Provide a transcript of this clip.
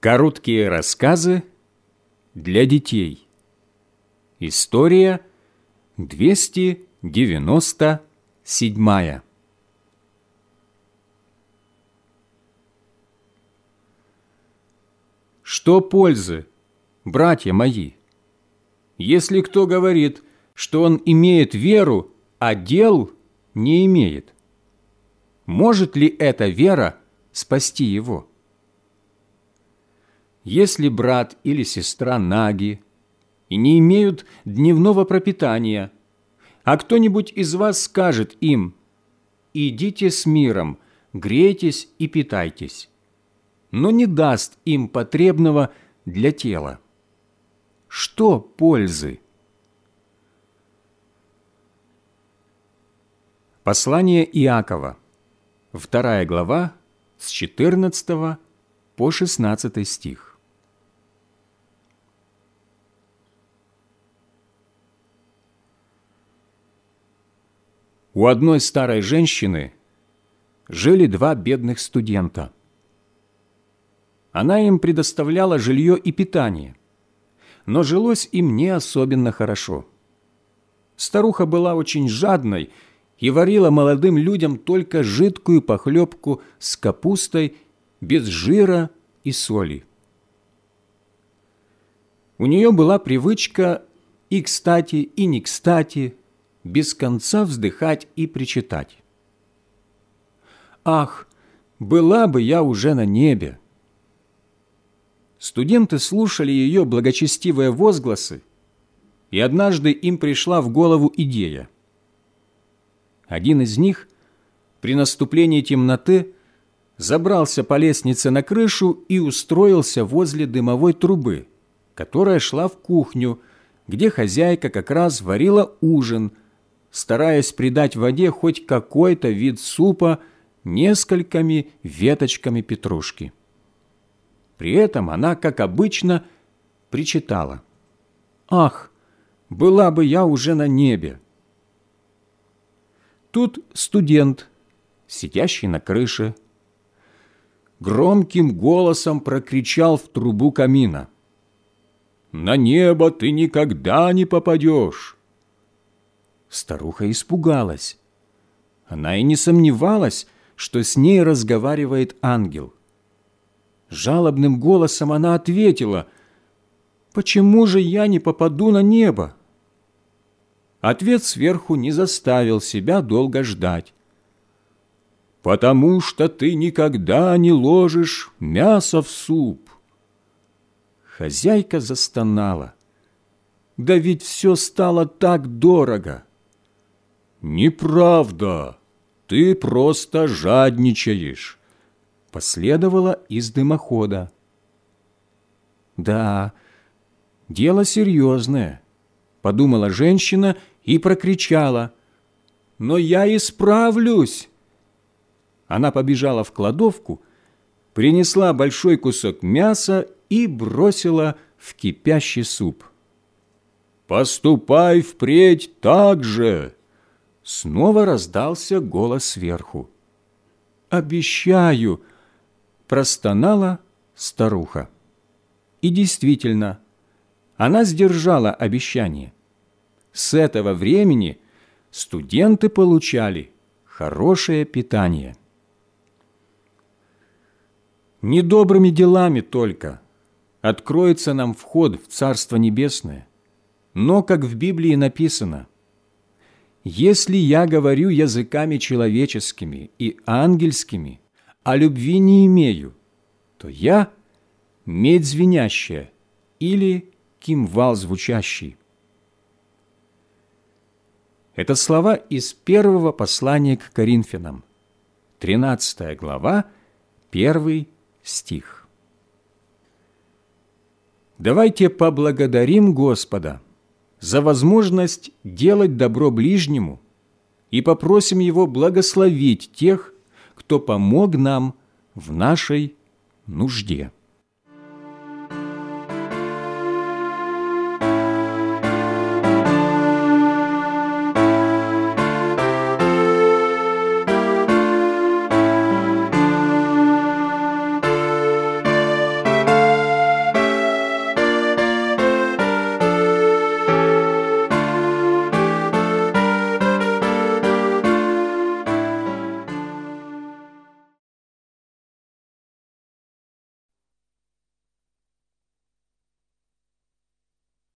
Короткие рассказы для детей. История 297. Что пользы, братья мои, если кто говорит, что он имеет веру, а дел не имеет? Может ли эта вера спасти его? Если брат или сестра наги и не имеют дневного пропитания, а кто-нибудь из вас скажет им «Идите с миром, грейтесь и питайтесь», но не даст им потребного для тела. Что пользы? Послание Иакова, вторая глава, с 14 по 16 стих. У одной старой женщины жили два бедных студента. Она им предоставляла жилье и питание, но жилось им не особенно хорошо. Старуха была очень жадной и варила молодым людям только жидкую похлебку с капустой без жира и соли. У нее была привычка и кстати, и не кстати – без конца вздыхать и причитать. «Ах, была бы я уже на небе!» Студенты слушали ее благочестивые возгласы, и однажды им пришла в голову идея. Один из них при наступлении темноты забрался по лестнице на крышу и устроился возле дымовой трубы, которая шла в кухню, где хозяйка как раз варила ужин – стараясь придать воде хоть какой-то вид супа несколькими веточками петрушки. При этом она, как обычно, причитала. «Ах, была бы я уже на небе!» Тут студент, сидящий на крыше, громким голосом прокричал в трубу камина. «На небо ты никогда не попадешь! Старуха испугалась. Она и не сомневалась, что с ней разговаривает ангел. Жалобным голосом она ответила, «Почему же я не попаду на небо?» Ответ сверху не заставил себя долго ждать. «Потому что ты никогда не ложишь мясо в суп». Хозяйка застонала. «Да ведь все стало так дорого!» «Неправда! Ты просто жадничаешь!» Последовало из дымохода. «Да, дело серьезное», — подумала женщина и прокричала. «Но я исправлюсь!» Она побежала в кладовку, принесла большой кусок мяса и бросила в кипящий суп. «Поступай впредь так же!» Снова раздался голос сверху. «Обещаю!» – простонала старуха. И действительно, она сдержала обещание. С этого времени студенты получали хорошее питание. Недобрыми делами только откроется нам вход в Царство Небесное, но, как в Библии написано – если я говорю языками человеческими и ангельскими, а любви не имею, то я – медь звенящая или кимвал звучащий. Это слова из первого послания к Коринфянам, 13 глава, 1 стих. Давайте поблагодарим Господа – за возможность делать добро ближнему и попросим Его благословить тех, кто помог нам в нашей нужде.